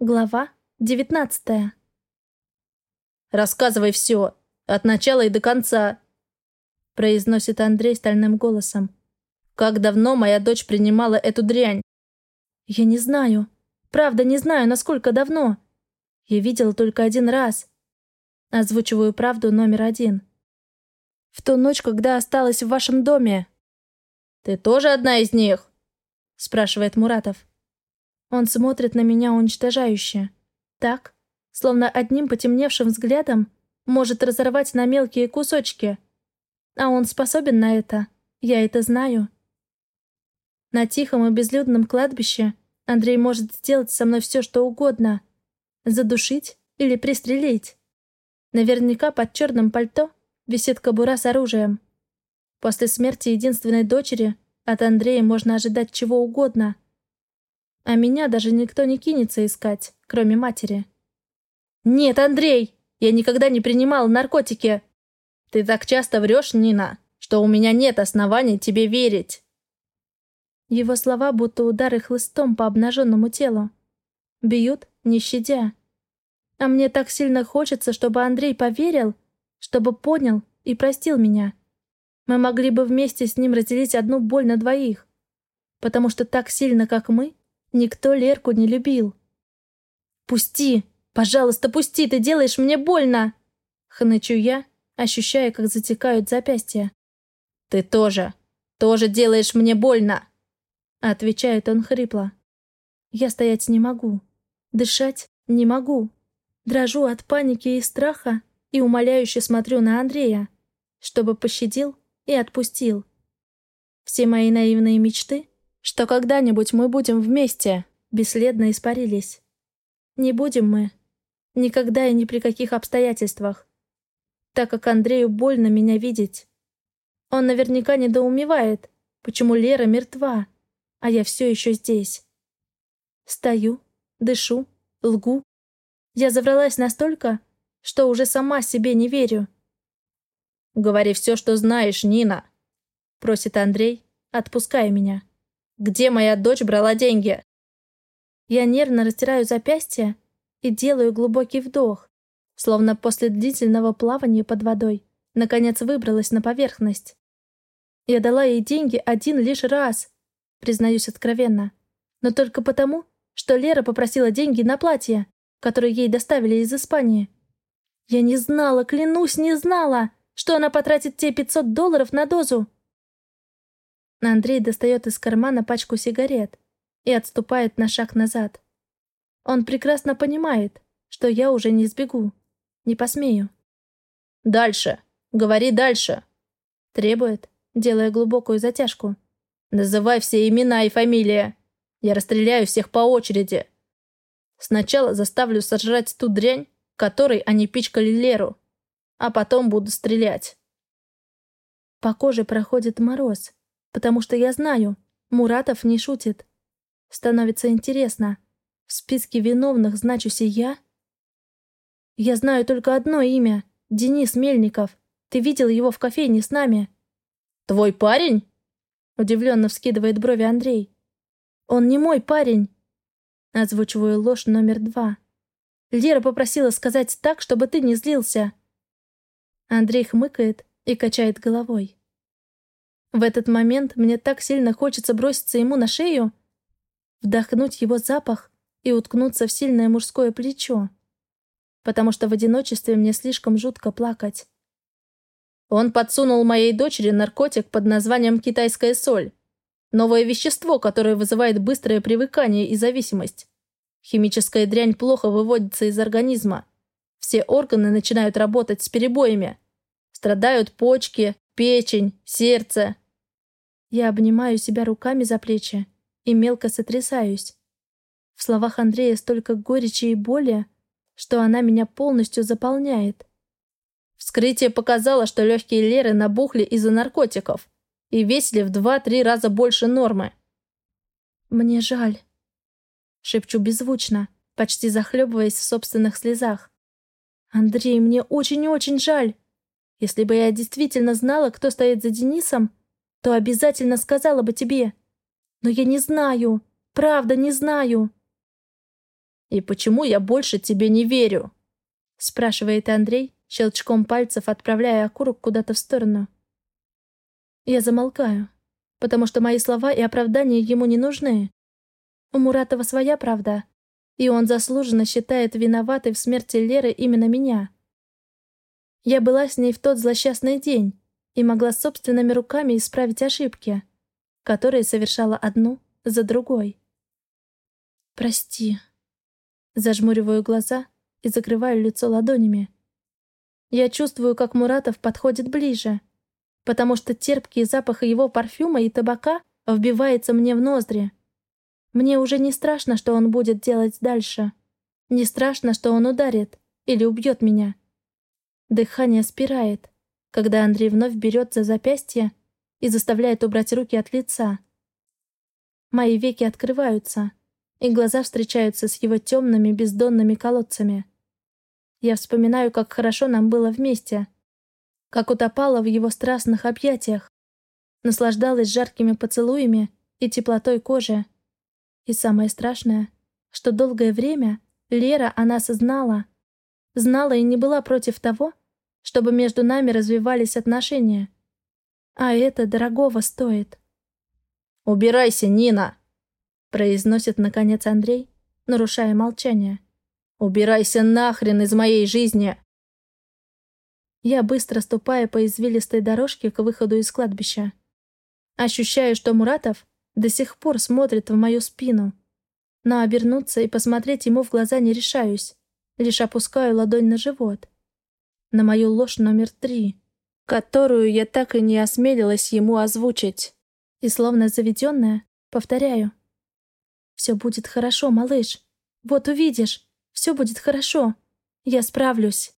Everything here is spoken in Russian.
Глава девятнадцатая. «Рассказывай все, от начала и до конца», — произносит Андрей стальным голосом. «Как давно моя дочь принимала эту дрянь?» «Я не знаю. Правда, не знаю, насколько давно. Я видела только один раз. Озвучиваю правду номер один. В ту ночь, когда осталась в вашем доме». «Ты тоже одна из них?» — спрашивает Муратов. Он смотрит на меня уничтожающе. Так, словно одним потемневшим взглядом может разорвать на мелкие кусочки. А он способен на это. Я это знаю. На тихом и безлюдном кладбище Андрей может сделать со мной все, что угодно. Задушить или пристрелить. Наверняка под черным пальто висит кобура с оружием. После смерти единственной дочери от Андрея можно ожидать чего угодно — а меня даже никто не кинется искать, кроме матери. «Нет, Андрей! Я никогда не принимал наркотики!» «Ты так часто врешь, Нина, что у меня нет оснований тебе верить!» Его слова будто удары хлыстом по обнаженному телу. Бьют, не щадя. А мне так сильно хочется, чтобы Андрей поверил, чтобы понял и простил меня. Мы могли бы вместе с ним разделить одну боль на двоих. Потому что так сильно, как мы, Никто Лерку не любил. «Пусти! Пожалуйста, пусти! Ты делаешь мне больно!» Хнычу я, ощущая, как затекают запястья. «Ты тоже! Тоже делаешь мне больно!» Отвечает он хрипло. Я стоять не могу. Дышать не могу. Дрожу от паники и страха и умоляюще смотрю на Андрея, чтобы пощадил и отпустил. Все мои наивные мечты что когда-нибудь мы будем вместе, бесследно испарились. Не будем мы. Никогда и ни при каких обстоятельствах. Так как Андрею больно меня видеть. Он наверняка недоумевает, почему Лера мертва, а я все еще здесь. Стою, дышу, лгу. Я завралась настолько, что уже сама себе не верю. «Говори все, что знаешь, Нина», — просит Андрей, отпуская меня. Где моя дочь брала деньги?» Я нервно растираю запястье и делаю глубокий вдох, словно после длительного плавания под водой, наконец выбралась на поверхность. Я дала ей деньги один лишь раз, признаюсь откровенно, но только потому, что Лера попросила деньги на платье, которое ей доставили из Испании. Я не знала, клянусь, не знала, что она потратит те 500 долларов на дозу. Андрей достает из кармана пачку сигарет и отступает на шаг назад. Он прекрасно понимает, что я уже не сбегу. Не посмею. «Дальше! Говори дальше!» Требует, делая глубокую затяжку. «Называй все имена и фамилии. Я расстреляю всех по очереди. Сначала заставлю сожрать ту дрянь, которой они пичкали Леру, а потом буду стрелять». По коже проходит мороз, потому что я знаю, Муратов не шутит. Становится интересно, в списке виновных значусь и я? Я знаю только одно имя — Денис Мельников. Ты видел его в кофейне с нами. «Твой парень?» — удивленно вскидывает брови Андрей. «Он не мой парень!» Озвучиваю ложь номер два. Лера попросила сказать так, чтобы ты не злился. Андрей хмыкает и качает головой. В этот момент мне так сильно хочется броситься ему на шею, вдохнуть его запах и уткнуться в сильное мужское плечо, потому что в одиночестве мне слишком жутко плакать. Он подсунул моей дочери наркотик под названием «китайская соль». Новое вещество, которое вызывает быстрое привыкание и зависимость. Химическая дрянь плохо выводится из организма. Все органы начинают работать с перебоями. Страдают почки, печень, сердце, я обнимаю себя руками за плечи и мелко сотрясаюсь. В словах Андрея столько горечи и боли, что она меня полностью заполняет. Вскрытие показало, что легкие Леры набухли из-за наркотиков и весили в два-три раза больше нормы. «Мне жаль», — шепчу беззвучно, почти захлебываясь в собственных слезах. «Андрей, мне очень-очень жаль. Если бы я действительно знала, кто стоит за Денисом, то обязательно сказала бы тебе. Но я не знаю, правда не знаю. «И почему я больше тебе не верю?» спрашивает Андрей, щелчком пальцев отправляя окурок куда-то в сторону. Я замолкаю, потому что мои слова и оправдания ему не нужны. У Муратова своя правда, и он заслуженно считает виноватой в смерти Леры именно меня. Я была с ней в тот злосчастный день и могла собственными руками исправить ошибки, которые совершала одну за другой. «Прости». Зажмуриваю глаза и закрываю лицо ладонями. Я чувствую, как Муратов подходит ближе, потому что терпкий запах его парфюма и табака вбивается мне в ноздри. Мне уже не страшно, что он будет делать дальше. Не страшно, что он ударит или убьет меня. Дыхание спирает, когда Андрей вновь берет за запястье и заставляет убрать руки от лица. Мои веки открываются, и глаза встречаются с его темными бездонными колодцами. Я вспоминаю, как хорошо нам было вместе, как утопала в его страстных объятиях, наслаждалась жаркими поцелуями и теплотой кожи. И самое страшное, что долгое время Лера о нас. Знала и не была против того, чтобы между нами развивались отношения. А это дорогого стоит. «Убирайся, Нина!» произносит, наконец, Андрей, нарушая молчание. «Убирайся нахрен из моей жизни!» Я быстро ступаю по извилистой дорожке к выходу из кладбища. Ощущаю, что Муратов до сих пор смотрит в мою спину. Но обернуться и посмотреть ему в глаза не решаюсь, лишь опускаю ладонь на живот. На мою ложь номер три, которую я так и не осмелилась ему озвучить. И словно заведенная, повторяю. «Все будет хорошо, малыш. Вот увидишь, все будет хорошо. Я справлюсь».